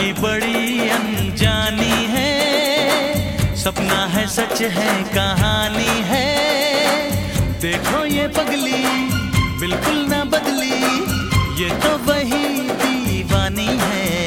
की बड़ी अनजानी है। सपना है, सच है, कहानी है। देखो ये पगली, बिल्कुल ना बदली। ये तो वही दीवानी है।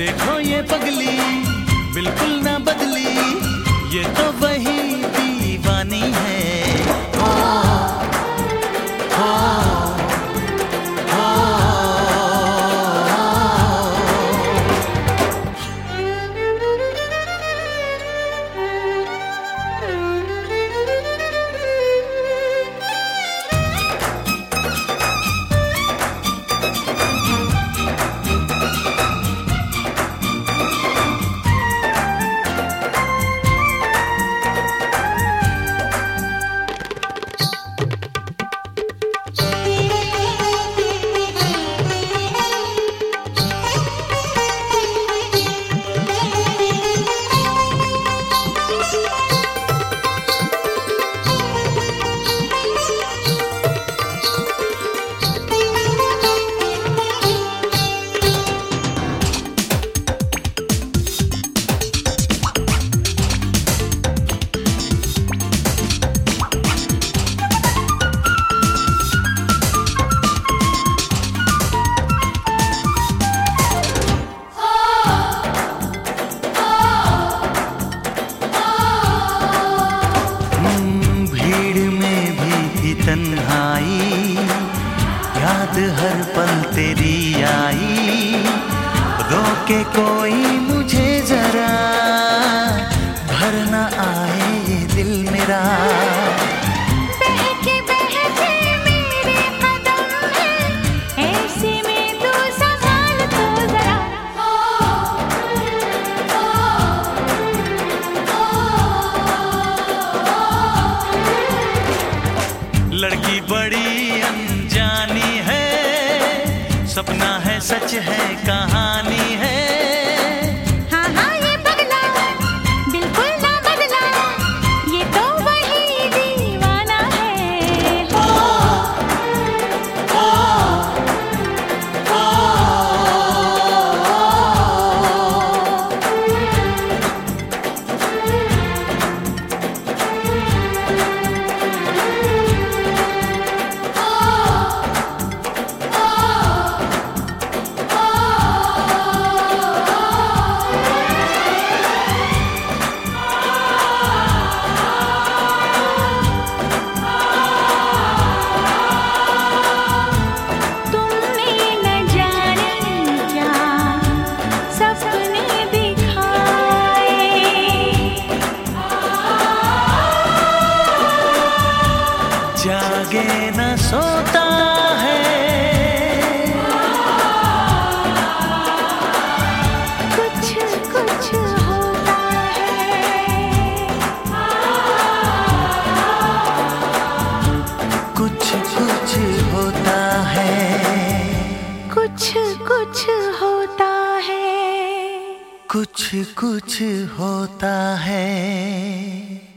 देखो ये पगली बिल्कुल ना बदली। ये तो वही तन्हाई याद हर पल तेरी आई। रोके कोई मुझे जरा भरना आए ये दिल मेरा। सपना है सच है कहानी कुछ कुछ होता है।